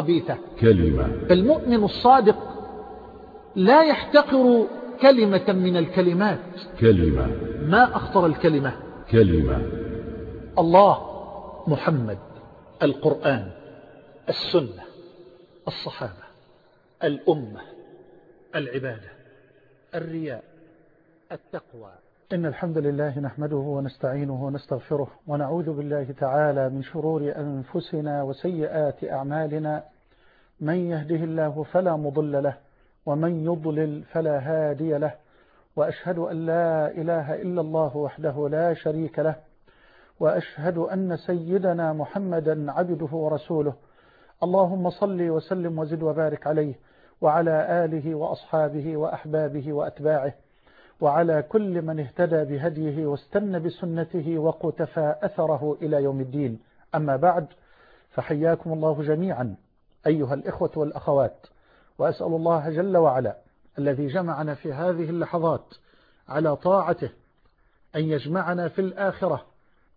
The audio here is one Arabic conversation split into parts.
خبيثة. كلمة. المؤمن الصادق لا يحتقر كلمة من الكلمات. كلمة. ما أخطر الكلمة؟ كلمة. الله محمد القرآن السنة الصحابة الأمة العبادة الرياء التقوى. إن الحمد لله نحمده ونستعينه ونستغفره ونعوذ بالله تعالى من شرور أنفسنا وسيئات أعمالنا. من يهده الله فلا مضل له ومن يضلل فلا هادي له. وأشهد أن لا إله إلا الله وحده لا شريك له. وأشهد أن سيدنا محمدا عبده ورسوله. اللهم صل وسلم وزد وبارك عليه وعلى آله وأصحابه وأحبابه وأتباعه. وعلى كل من اهتدى بهديه واستنى بسنته وقتفى أثره إلى يوم الدين. أما بعد فحياكم الله جميعا أيها الإخوة والأخوات وأسأل الله جل وعلا الذي جمعنا في هذه اللحظات على طاعته أن يجمعنا في الآخرة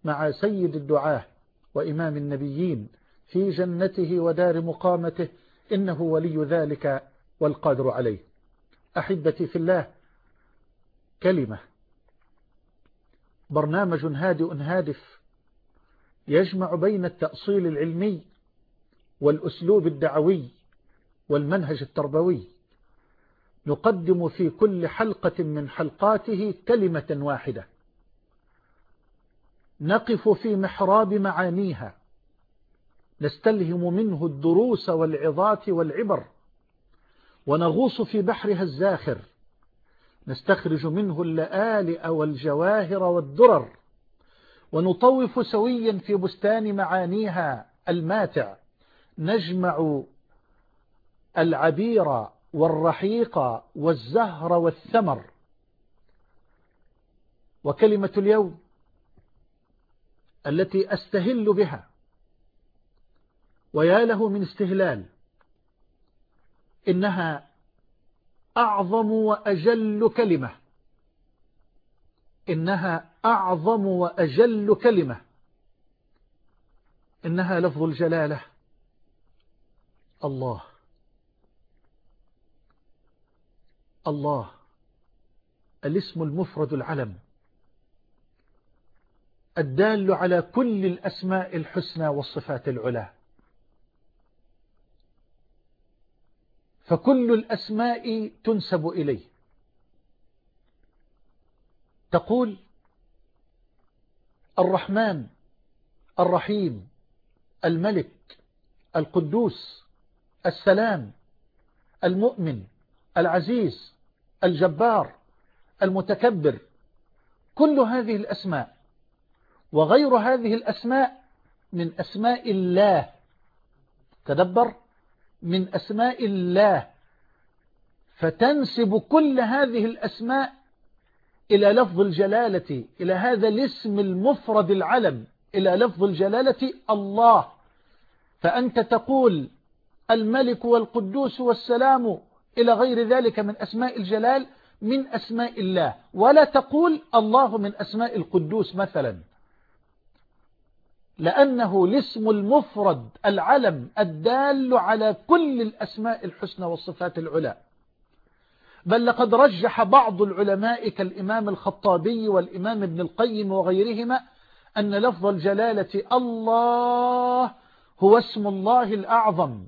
مع سيد الدعاة وإمام النبيين في جنته ودار مقامته إنه ولي ذلك والقادر عليه. أحبتي في الله كلمة. برنامج هادئ هادف يجمع بين التأصيل العلمي والأسلوب الدعوي والمنهج التربوي. نقدم في كل حلقة من حلقاته كلمة واحدة. نقف في محراب معانيها. نستلهم منه الدروس والعظات والعبر. ونغوص في بحرها الزاخر. نستخرج منه اللآلئ والجواهر والدرر ونطوف سويا في بستان معانيها الماتع نجمع العبير والرحيق والزهر والثمر. وكلمة اليوم التي أستهل بها ويا له من استهلال إنها أعظم وأجل كلمة. إنها أعظم وأجل كلمة. إنها لفظ الجلالة. الله. الله. الاسم المفرد العلم. الدال على كل الأسماء الحسنى والصفات العلى. فكل الأسماء تنسب إليه. تقول الرحمن الرحيم الملك القدوس السلام المؤمن العزيز الجبار المتكبر. كل هذه الأسماء وغير هذه الأسماء من أسماء الله. تدبر؟ من أسماء الله. فتنسب كل هذه الأسماء إلى لفظ الجلالة إلى هذا الاسم المفرد العلم إلى لفظ الجلالة الله. فأنت تقول الملك والقدوس والسلام إلى غير ذلك من أسماء الجلال من أسماء الله. ولا تقول الله من أسماء القدوس مثلا. لأنه الاسم المفرد العلم الدال على كل الأسماء الحسنى والصفات العلى. بل لقد رجح بعض العلماء كالإمام الخطابي والإمام ابن القيم وغيرهما أن لفظ الجلالة الله هو اسم الله الأعظم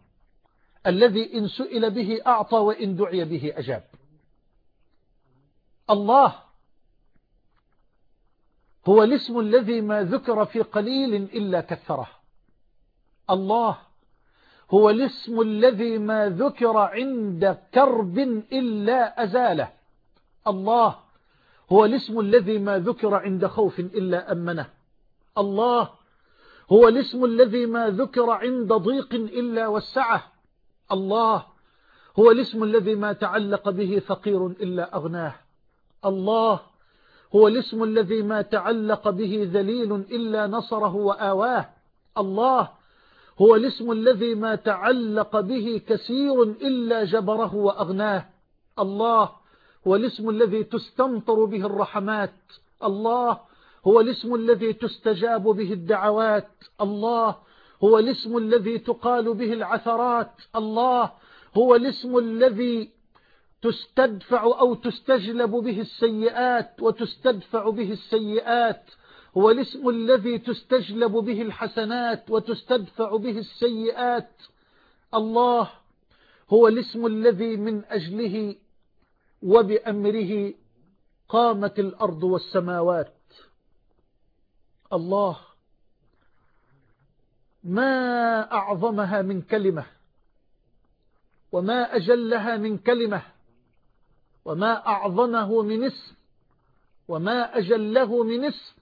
الذي إن سئل به أعطى وإن دعي به أجاب. الله هو الاسم الذي ما ذكر في قليل إلا كثره. الله هو الاسم الذي ما ذكر عند كرب إلا أزاله. الله هو الاسم الذي ما ذكر عند خوف إلا أمنه. الله هو الاسم الذي ما ذكر عند ضيق إلا وسعه. الله هو الاسم الذي ما تعلق به فقير إلا أغناه. الله هو الاسم الذي ما تعلق به ذليل إلا نصره وآواه. الله هو الاسم الذي ما تعلق به كثير إلا جبره وأغناه. الله هو الاسم الذي تستمطر به الرحمات. الله هو الاسم الذي تستجاب به الدعوات. الله هو الاسم الذي تقال به العثرات. الله هو الاسم الذي تستدفع أو تستجلب به السيئات وتستدفع به السيئات هو الاسم الذي تستجلب به الحسنات وتستدفع به السيئات. الله هو الاسم الذي من أجله وبأمره قامت الأرض والسماوات. الله ما أعظمها من كلمة وما أجلها من كلمة. وما أعظمه من اسم وما أجله من اسم.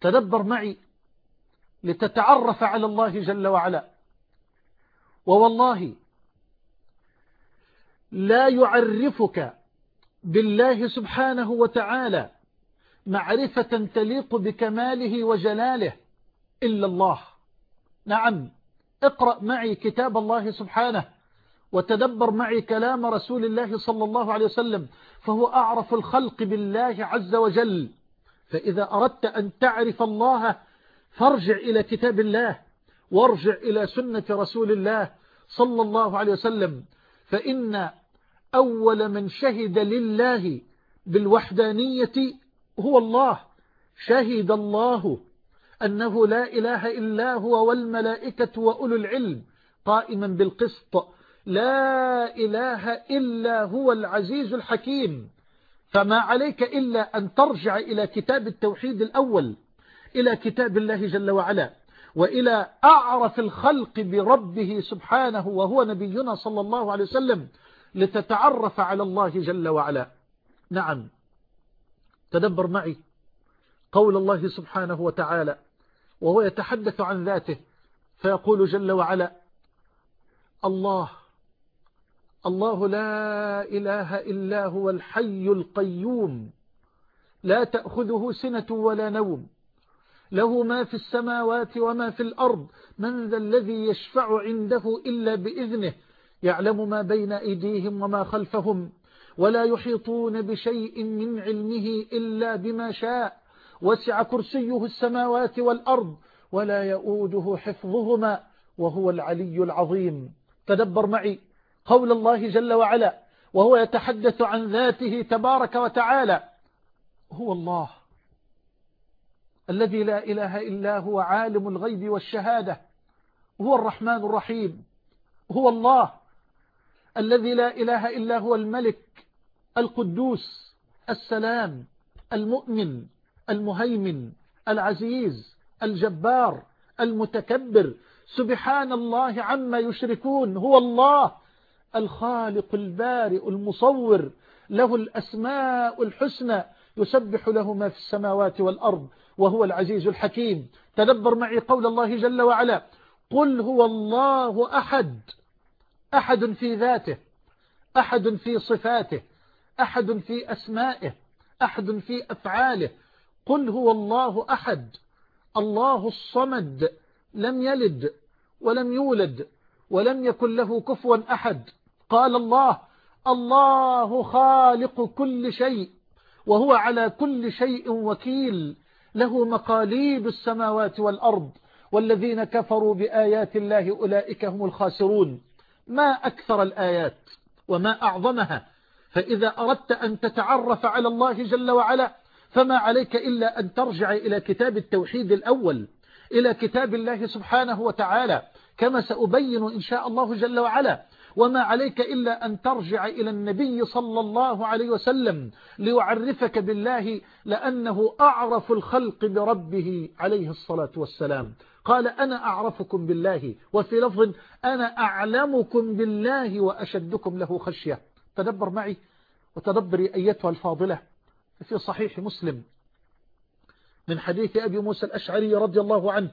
تدبر معي لتتعرف على الله جل وعلا. ووالله لا يعرفك بالله سبحانه وتعالى معرفة تليق بكماله وجلاله إلا الله. نعم اقرأ معي كتاب الله سبحانه. وتدبر معي كلام رسول الله صلى الله عليه وسلم فهو أعرف الخلق بالله عز وجل. فإذا أردت أن تعرف الله فارجع إلى كتاب الله وارجع إلى سنة رسول الله صلى الله عليه وسلم. فإن أول من شهد لله بالوحدانية هو الله. شهد الله أنه لا إله إلا هو والملائكة وأولو العلم قائما بالقسط. لا إله إلا هو العزيز الحكيم. فما عليك إلا أن ترجع إلى كتاب التوحيد الأول إلى كتاب الله جل وعلا وإلى أعرف الخلق بربه سبحانه وهو نبينا صلى الله عليه وسلم لتتعرف على الله جل وعلا. نعم. تدبر معي قول الله سبحانه وتعالى وهو يتحدث عن ذاته فيقول جل وعلا الله الله لا إله إلا هو الحي القيوم. لا تأخذه سنة ولا نوم. له ما في السماوات وما في الأرض. من ذا الذي يشفع عنده إلا بإذنه؟ يعلم ما بين أيديهم وما خلفهم. ولا يحيطون بشيء من علمه إلا بما شاء. وسع كرسيه السماوات والأرض. ولا يؤوده حفظهما. وهو العلي العظيم. تدبر معي. قول الله جل وعلا وهو يتحدث عن ذاته تبارك وتعالى هو الله الذي لا إله إلا هو عالم الغيب والشهادة هو الرحمن الرحيم هو الله الذي لا إله إلا هو الملك القدوس السلام المؤمن المهيمن العزيز الجبار المتكبر سبحان الله عما يشركون هو الله الخالق البارئ المصور له الأسماء الحسنى يسبح له ما في السماوات والأرض وهو العزيز الحكيم. تدبر معي قول الله جل وعلا قل هو الله أحد أحد في ذاته أحد في صفاته أحد في أسمائه أحد في أفعاله. قل هو الله أحد الله الصمد لم يلد ولم يولد. ولم يكن له كفوا أحد. قال الله الله خالق كل شيء وهو على كل شيء وكيل. له مقاليد السماوات والأرض والذين كفروا بآيات الله أولئك هم الخاسرون. ما أكثر الآيات وما أعظمها. فإذا أردت أن تتعرف على الله جل وعلا فما عليك إلا أن ترجع إلى كتاب التوحيد الأول إلى كتاب الله سبحانه وتعالى. كما سأبين إن شاء الله جل وعلا. وما عليك إلا أن ترجع إلى النبي صلى الله عليه وسلم ليعرفك بالله لأنه أعرف الخلق بربه عليه الصلاة والسلام. قال أنا أعرفكم بالله وفي لفظ أنا أعلمكم بالله وأشدكم له خشية. تدبر معي وتدبري أيتها الفاضلة. في صحيح مسلم من حديث أبي موسى الأشعري رضي الله عنه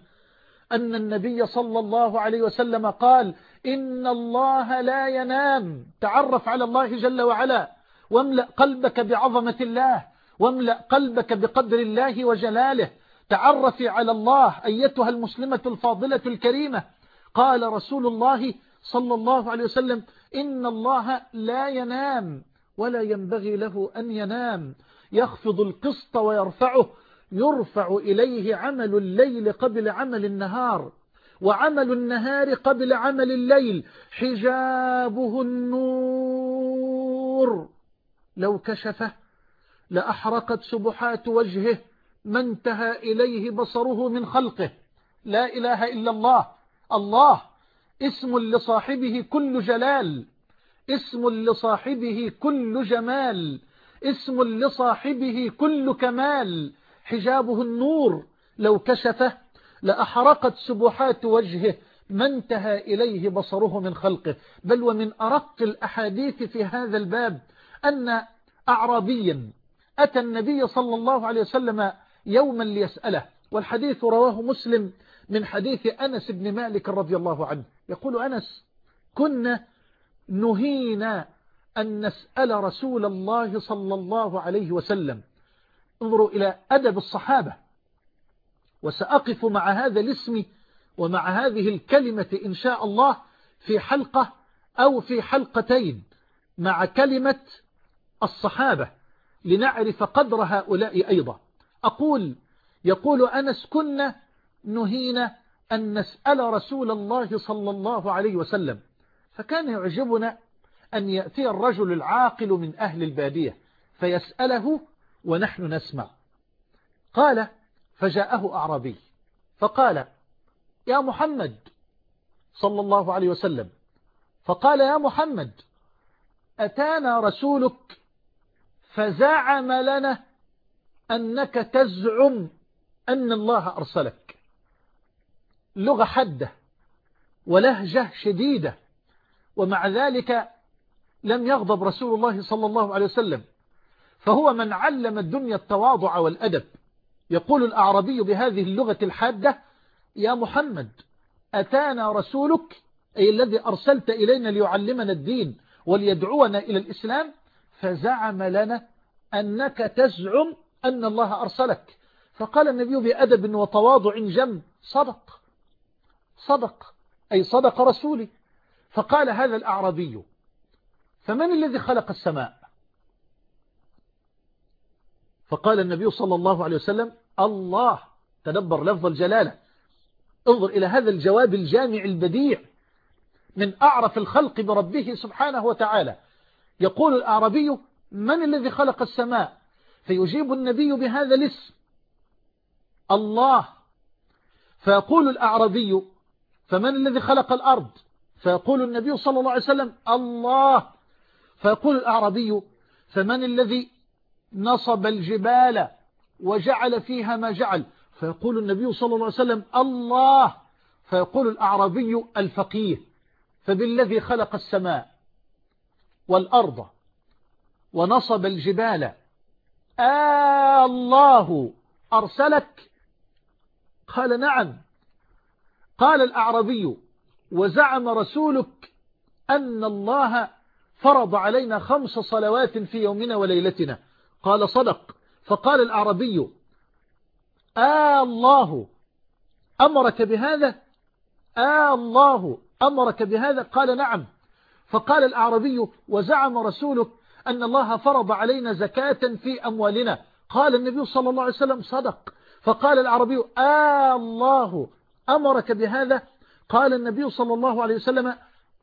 أن النبي صلى الله عليه وسلم قال إن الله لا ينام. تعرف على الله جل وعلا. واملأ قلبك بعظمة الله. واملأ قلبك بقدر الله وجلاله. تعرفي على الله أيتها المسلمة الفاضلة الكريمة. قال رسول الله صلى الله عليه وسلم إن الله لا ينام. ولا ينبغي له أن ينام. يخفض القسط ويرفعه. يرفع إليه عمل الليل قبل عمل النهار وعمل النهار قبل عمل الليل. حجابه النور. لو كشفه لأحرقت سبحات وجهه ما انتهى إليه بصره من خلقه. لا إله إلا الله. الله اسم لصاحبه كل جلال. اسم لصاحبه كل جمال. اسم لصاحبه كل كمال. حجابه النور لو كشفه لأحرقت سبحات وجهه ما انتهى إليه بصره من خلقه. بل ومن أرق الأحاديث في هذا الباب أن أعرابيا أتى النبي صلى الله عليه وسلم يوما ليسأله والحديث رواه مسلم من حديث أنس بن مالك رضي الله عنه. يقول أنس كنا نهينا أن نسأل رسول الله صلى الله عليه وسلم انظروا إلى أدب الصحابة وسأقف مع هذا الاسم ومع هذه الكلمة إن شاء الله في حلقة أو في حلقتين مع كلمة الصحابة لنعرف قدر هؤلاء أيضا. أقول يقول أنس كنا نهينا أن نسأل رسول الله صلى الله عليه وسلم فكان يعجبنا أن يأتي الرجل العاقل من أهل البادية فيسأله ونحن نسمع. قال فجاءه أعرابي فقال يا محمد صلى الله عليه وسلم فقال يا محمد أتانا رسولك فزعم لنا أنك تزعم أن الله أرسلك. لغة حدة ولهجة شديدة ومع ذلك لم يغضب رسول الله صلى الله عليه وسلم. فهو من علم الدنيا التواضع والأدب. يقول الأعربي بهذه اللغة الحادة يا محمد أتانا رسولك أي الذي أرسلت إلينا ليعلمنا الدين وليدعونا إلى الإسلام فزعم لنا أنك تزعم أن الله أرسلك. فقال النبي بأدب وتواضع جم صدق صدق أي صدق رسولي. فقال هذا الأعرابي فمن الذي خلق السماء؟ فقال النبي صلى الله عليه وسلم الله. تدبر لفظ الجلالة. انظر إلى هذا الجواب الجامع البديع من أعرف الخلق بربه سبحانه وتعالى. يقول الأعربي من الذي خلق السماء؟ فيجيب النبي بهذا الاسم الله. فيقول الأعربي فمن الذي خلق الأرض؟ فيقول النبي صلى الله عليه وسلم الله. فيقول الأعربي فمن الذي نصب الجبال وجعل فيها ما جعل. فيقول النبي صلى الله عليه وسلم الله. فيقول الأعربي الفقيه فبالذي خلق السماء والأرض ونصب الجبال آه الله أرسلك؟ قال نعم. قال الأعربي وزعم رسولك أن الله فرض علينا خمس صلوات في يومنا وليلتنا. قال صدق. فقال الأعربي آه الله أمرك بهذا؟ آه الله أمرك بهذا؟ قال نعم. فقال الأعربي وزعم رسولك أن الله فرض علينا زكاة في أموالنا. قال النبي صلى الله عليه وسلم صدق. فقال العربي آه الله أمرك بهذا؟ قال النبي صلى الله عليه وسلم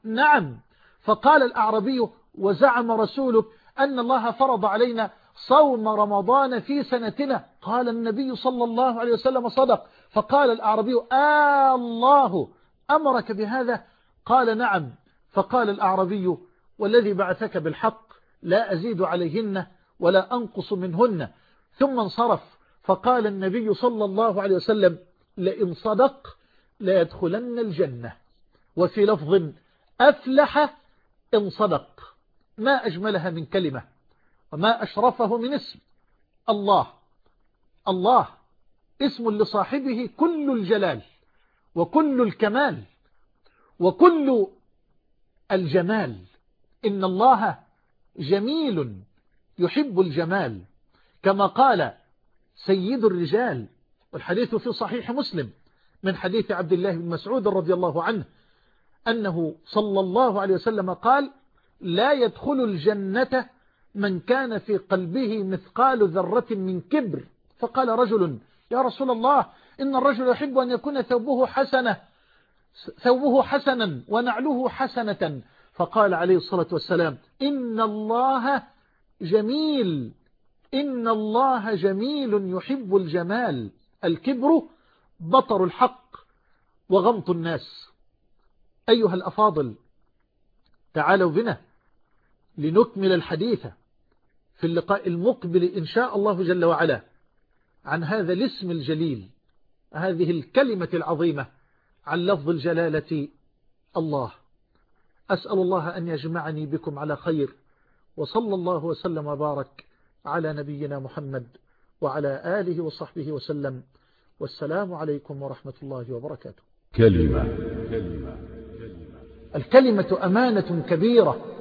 نعم. فقال الأعربي وزعم رسولك أن الله فرض علينا صوم رمضان في سنتنا. قال النبي صلى الله عليه وسلم صدق. فقال الأعربي آه الله أمرك بهذا؟ قال نعم. فقال الأعربي والذي بعثك بالحق لا أزيد عليهن ولا أنقص منهن. ثم انصرف. فقال النبي صلى الله عليه وسلم لئن صدق ليدخلن الجنة. وفي لفظ أفلح إن صدق. ما أجملها من كلمة. وما أشرفه من اسم. الله. الله. اسم لصاحبه كل الجلال وكل الكمال وكل الجمال. إن الله جميل يحب الجمال. كما قال سيد الرجال والحديث في صحيح مسلم من حديث عبد الله بن مسعود رضي الله عنه أنه صلى الله عليه وسلم قال لا يدخل الجنة من كان في قلبه مثقال ذرة من كبر. فقال رجل يا رسول الله إن الرجل يحب أن يكون ثوبه حسنة ثوبه حسنا ونعله حسنة. فقال عليه الصلاة والسلام إن الله جميل إن الله جميل يحب الجمال الكبر بطر الحق وغمط الناس. أيها الأفاضل تعالوا بنا لنكمل الحديث. في اللقاء المقبل إن شاء الله جل وعلا عن هذا الاسم الجليل هذه الكلمة العظيمة عن لفظ الجلالة الله. أسأل الله أن يجمعني بكم على خير وصلى الله وسلم وبارك على نبينا محمد وعلى آله وصحبه وسلم. والسلام عليكم ورحمة الله وبركاته. كلمة. كلمة الكلمة أمانة كبيرة.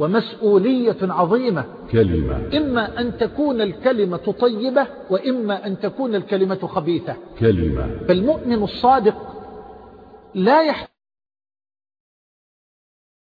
ومسؤولية عظيمة. كلمة. إما أن تكون الكلمة طيبة وإما أن تكون الكلمة خبيثة. كلمة. فالمؤمن الصادق لا يحتاج